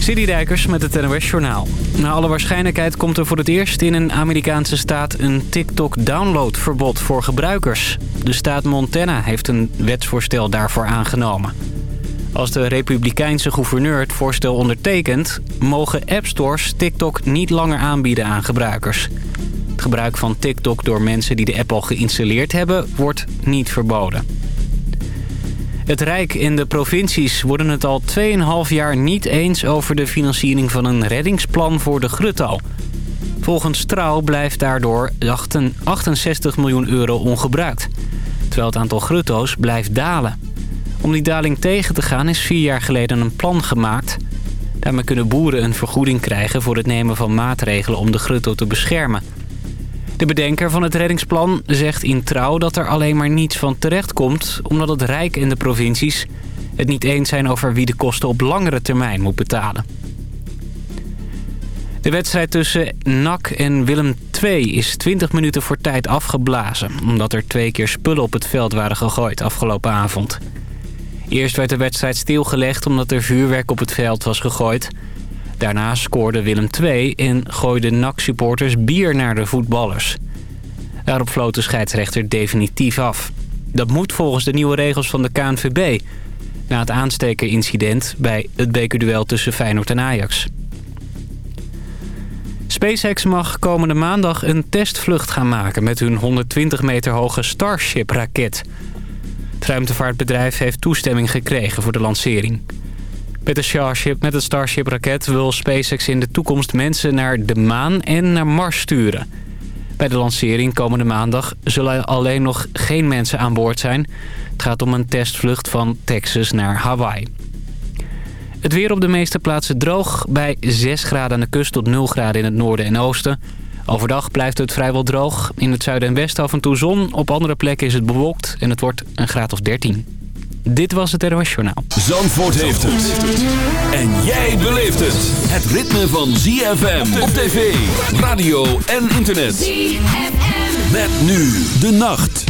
Dijkers met het NOS Journaal. Na alle waarschijnlijkheid komt er voor het eerst in een Amerikaanse staat... een TikTok-downloadverbod voor gebruikers. De staat Montana heeft een wetsvoorstel daarvoor aangenomen. Als de republikeinse gouverneur het voorstel ondertekent... mogen appstores TikTok niet langer aanbieden aan gebruikers. Het gebruik van TikTok door mensen die de app al geïnstalleerd hebben... wordt niet verboden. Het Rijk en de provincies worden het al 2,5 jaar niet eens over de financiering van een reddingsplan voor de Grutto. Volgens Trouw blijft daardoor 68 miljoen euro ongebruikt. Terwijl het aantal grutto's blijft dalen. Om die daling tegen te gaan is vier jaar geleden een plan gemaakt. Daarmee kunnen boeren een vergoeding krijgen voor het nemen van maatregelen om de grutto te beschermen. De bedenker van het reddingsplan zegt in trouw dat er alleen maar niets van terecht komt... omdat het Rijk en de provincies het niet eens zijn over wie de kosten op langere termijn moet betalen. De wedstrijd tussen NAC en Willem II is 20 minuten voor tijd afgeblazen... omdat er twee keer spullen op het veld waren gegooid afgelopen avond. Eerst werd de wedstrijd stilgelegd omdat er vuurwerk op het veld was gegooid... Daarna scoorde Willem II en gooiden NAC-supporters bier naar de voetballers. Daarop floot de scheidsrechter definitief af. Dat moet volgens de nieuwe regels van de KNVB... na het aanstekerincident bij het bekerduel tussen Feyenoord en Ajax. SpaceX mag komende maandag een testvlucht gaan maken... met hun 120 meter hoge Starship-raket. Het ruimtevaartbedrijf heeft toestemming gekregen voor de lancering... Met, de Starship, met het Starship-raket wil SpaceX in de toekomst mensen naar de maan en naar Mars sturen. Bij de lancering komende maandag zullen alleen nog geen mensen aan boord zijn. Het gaat om een testvlucht van Texas naar Hawaii. Het weer op de meeste plaatsen droog. Bij 6 graden aan de kust tot 0 graden in het noorden en oosten. Overdag blijft het vrijwel droog. In het zuiden en westen af en toe zon. Op andere plekken is het bewolkt en het wordt een graad of 13. Dit was het NOS Journaal. Zandvoort heeft het. En jij beleeft het. Het ritme van ZFM op tv, radio en internet. ZFM. Met nu de nacht.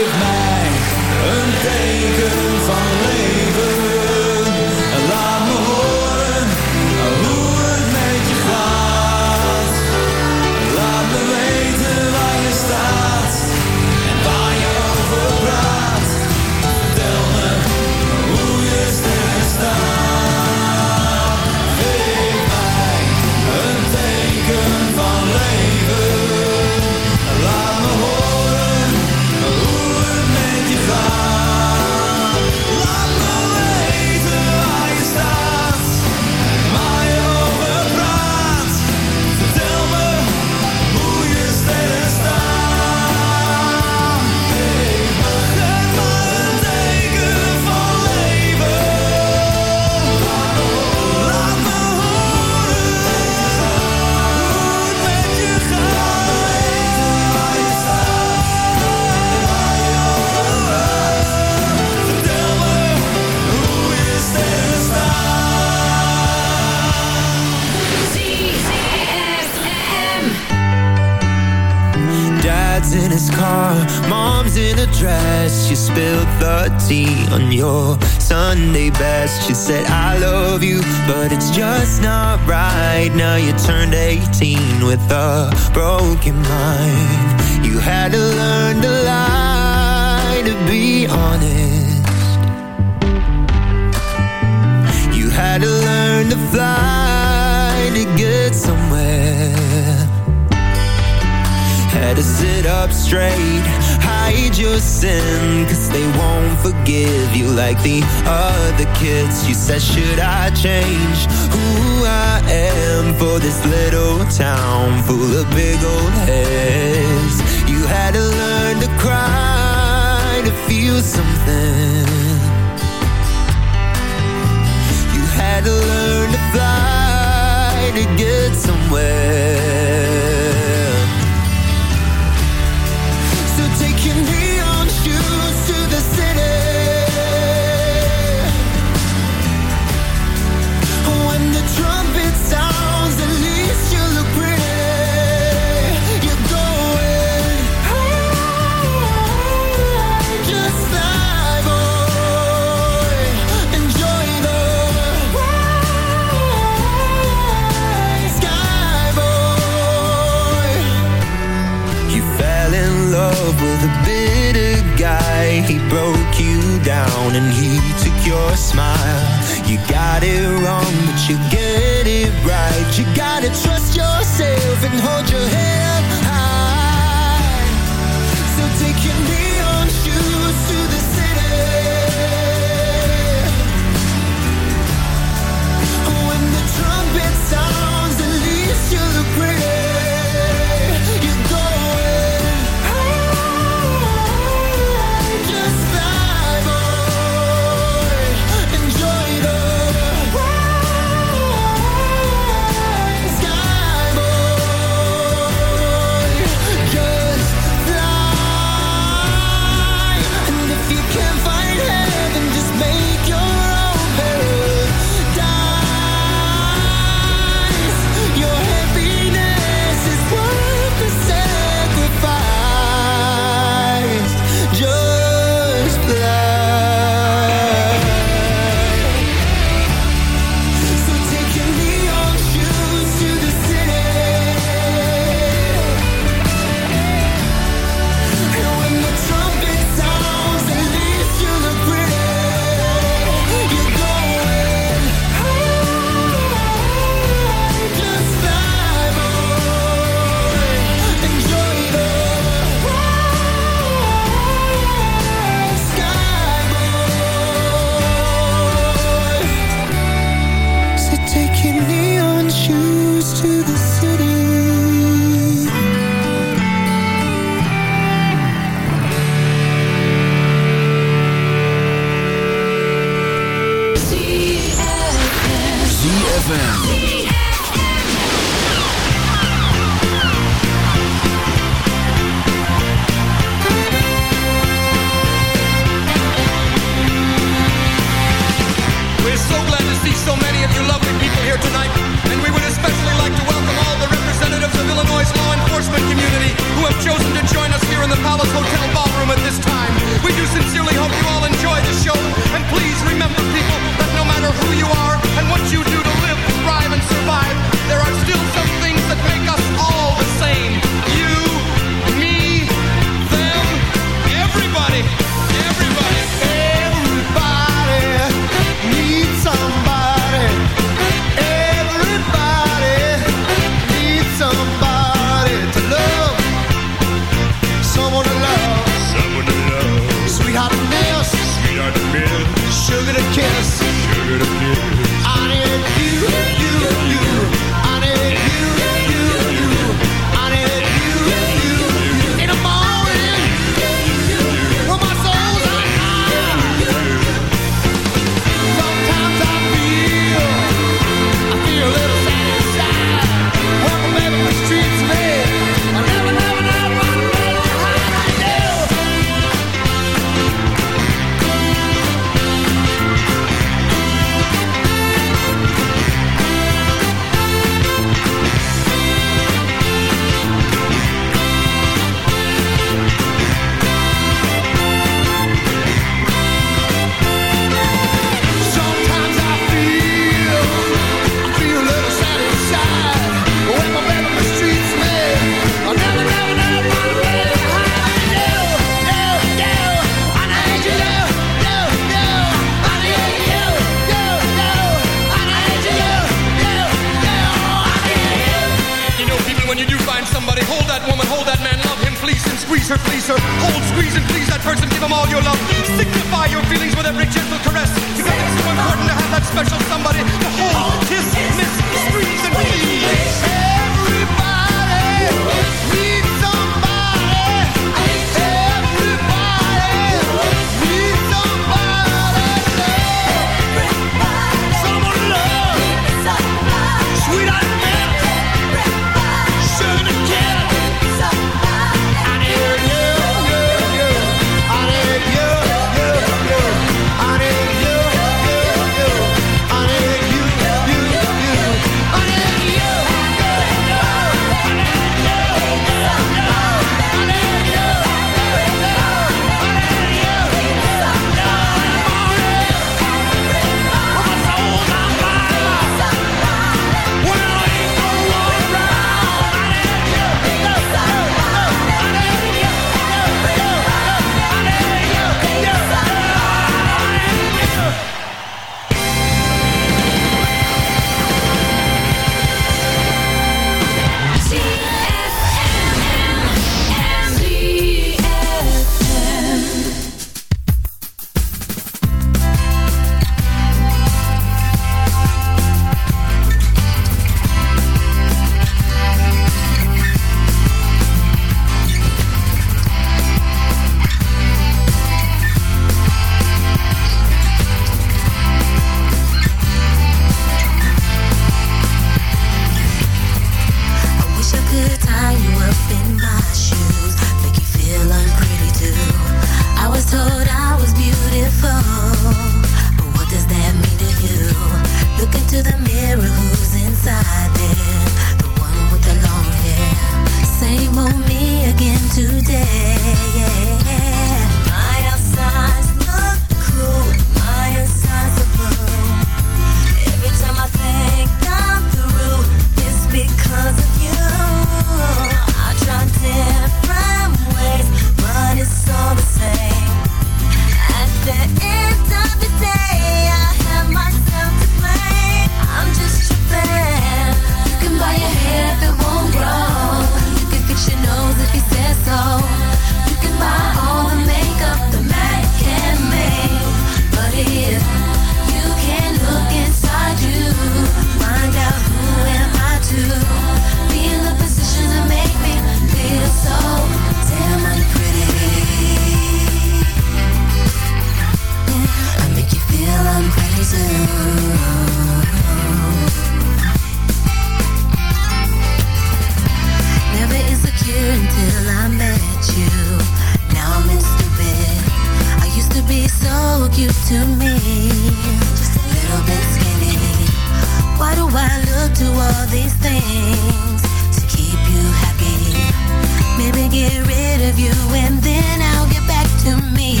get rid of you and then I'll get back to me.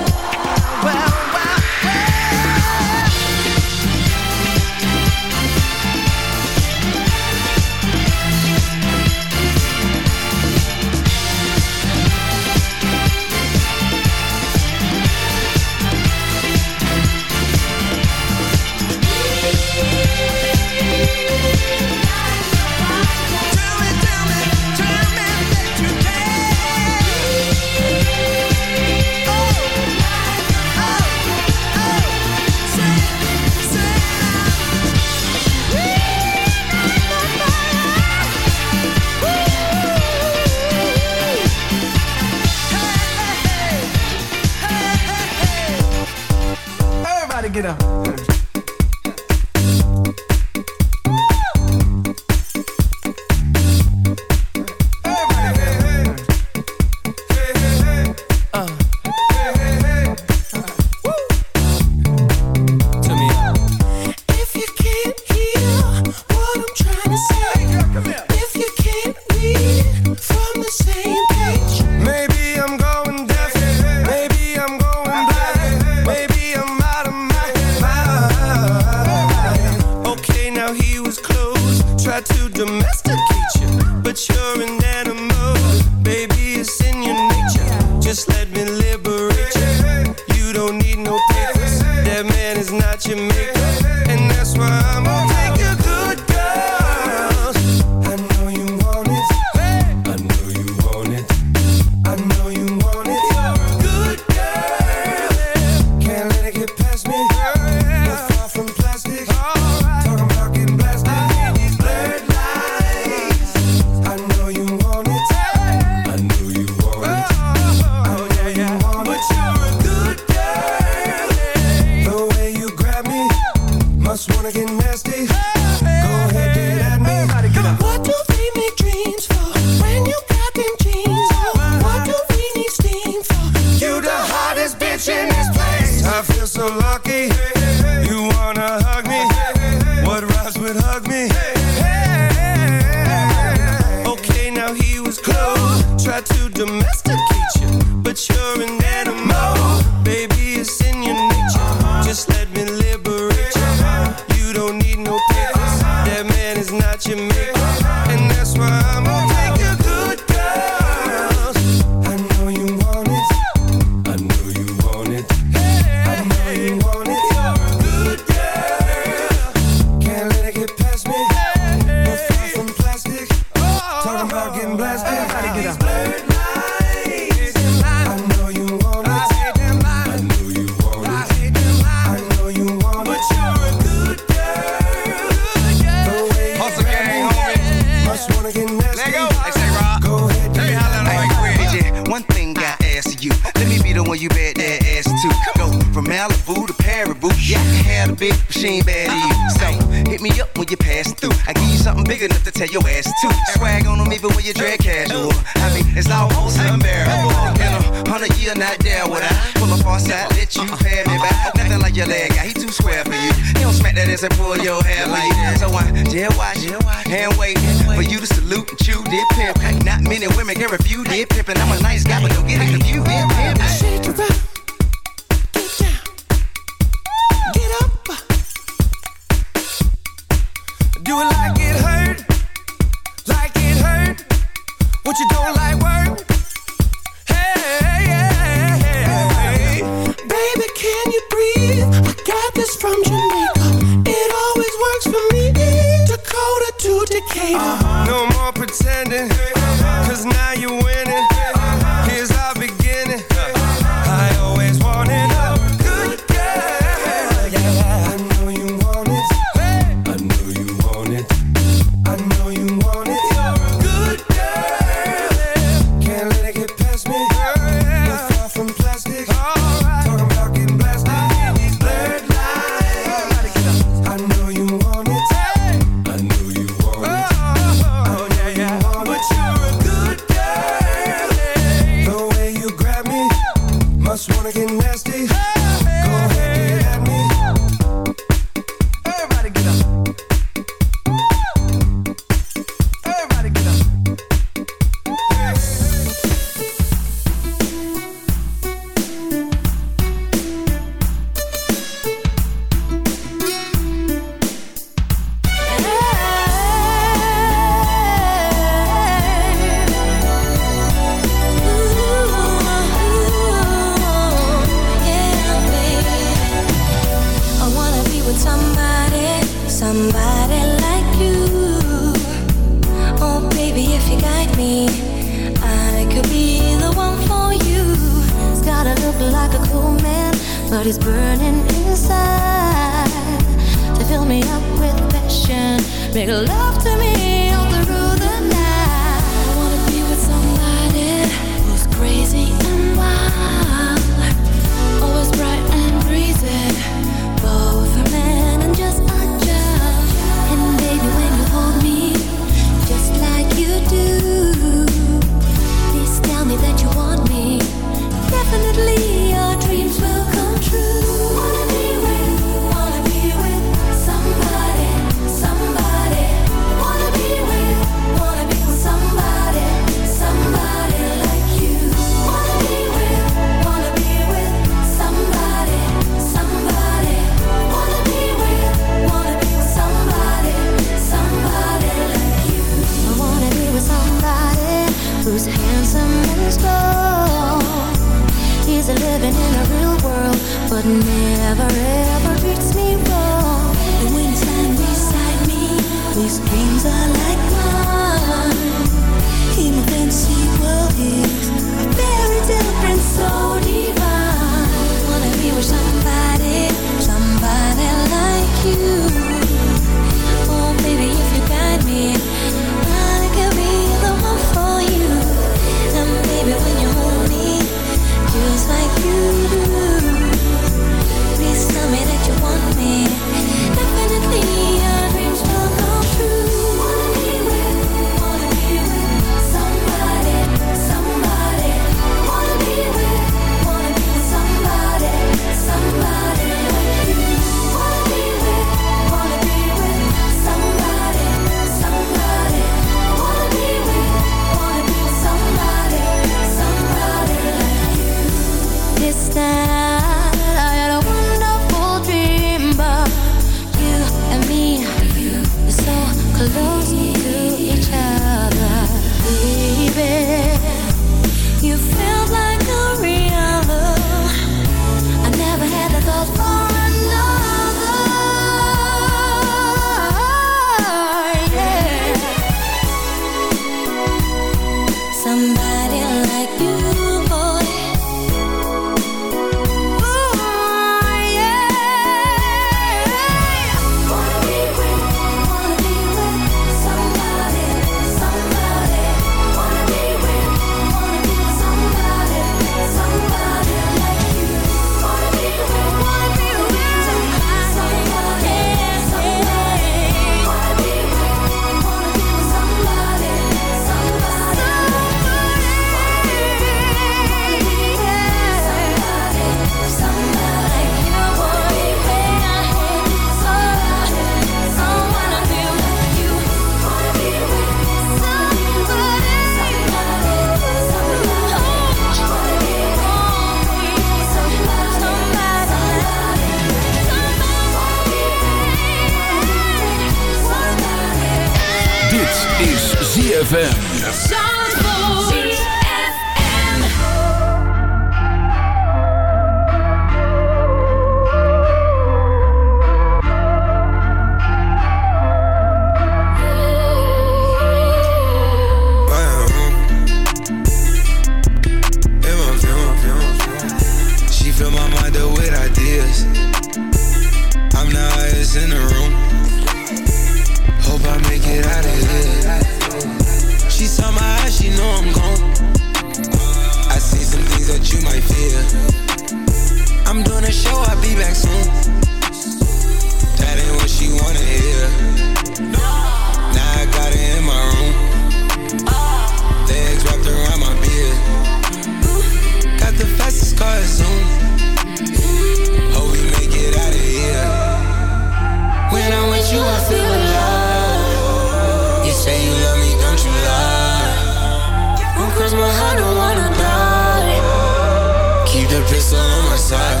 pistol on my side.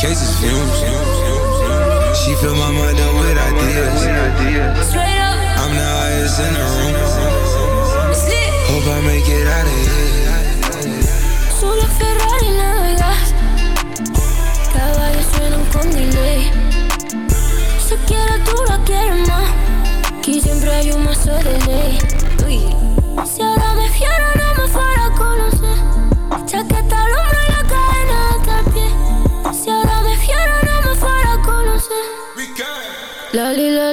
Cases fumes. She fill my mind up with ideas. I'm the highest in the room. Hope I make it out of here. Solo Ferrari navegas. Caballos suenan con delay. Si quieres tú la quieres más. Aquí siempre hay un mazo de ley. Si ahora me fiero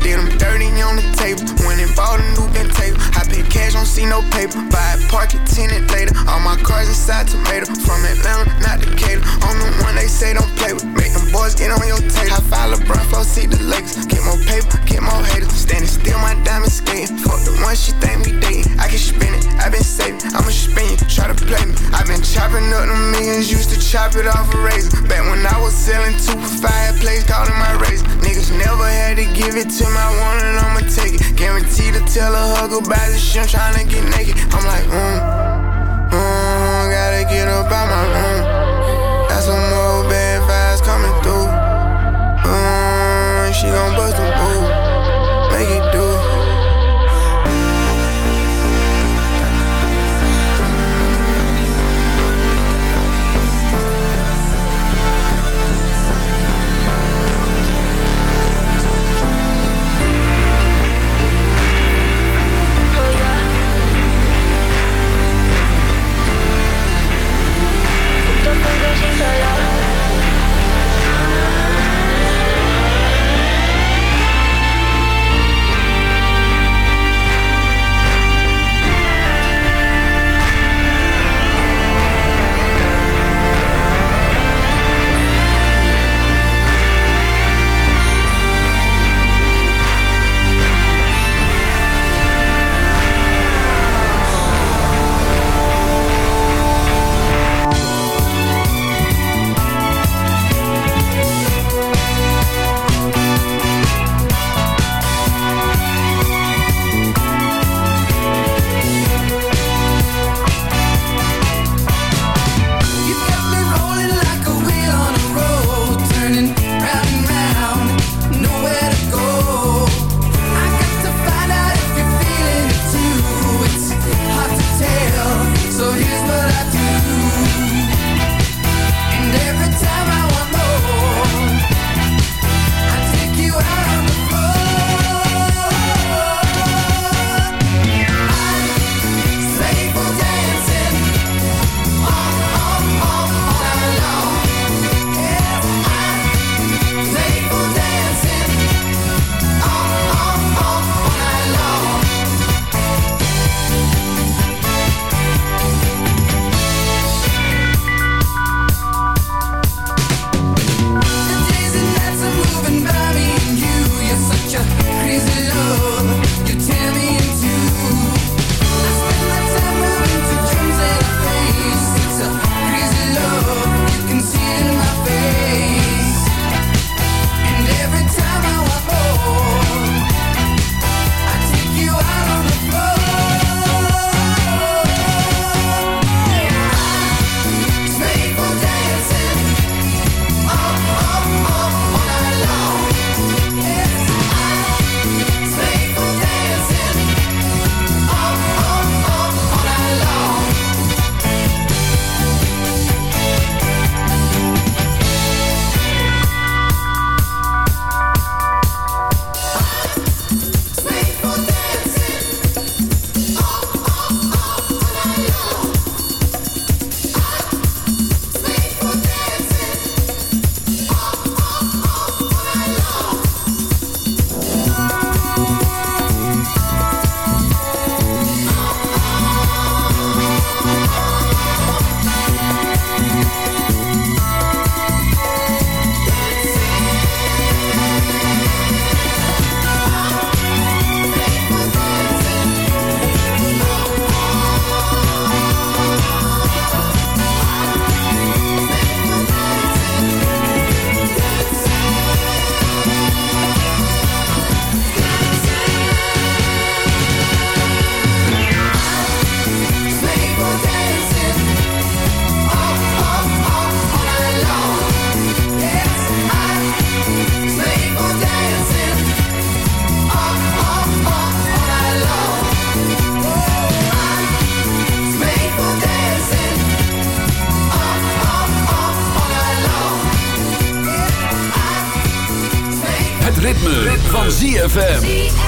Did them dirty on the table. Went and bought a new bent table. I pay cash, don't see no paper. Buy it, park it, tenant later. All my cars inside tomato. From Atlanta, not Decatur. I'm the one they say don't play with. Make them boys get on your tape. I file LeBron, flow, see the Lakers. Get more paper, get more haters. Standing still, my diamond skating. Fuck the one she think we dating. I can spin it, I been saving. I'ma spin it, try to play me. I been chopping up the millions, used to chop it off a razor. Back when I was selling two for five, place calling my razor. Niggas never had to give it to my one and I'ma take it. Guaranteed to tell a hug about the shit, I'm tryna get naked. I'm like, mm, mm, gotta get up out my room. Got some more ZFM.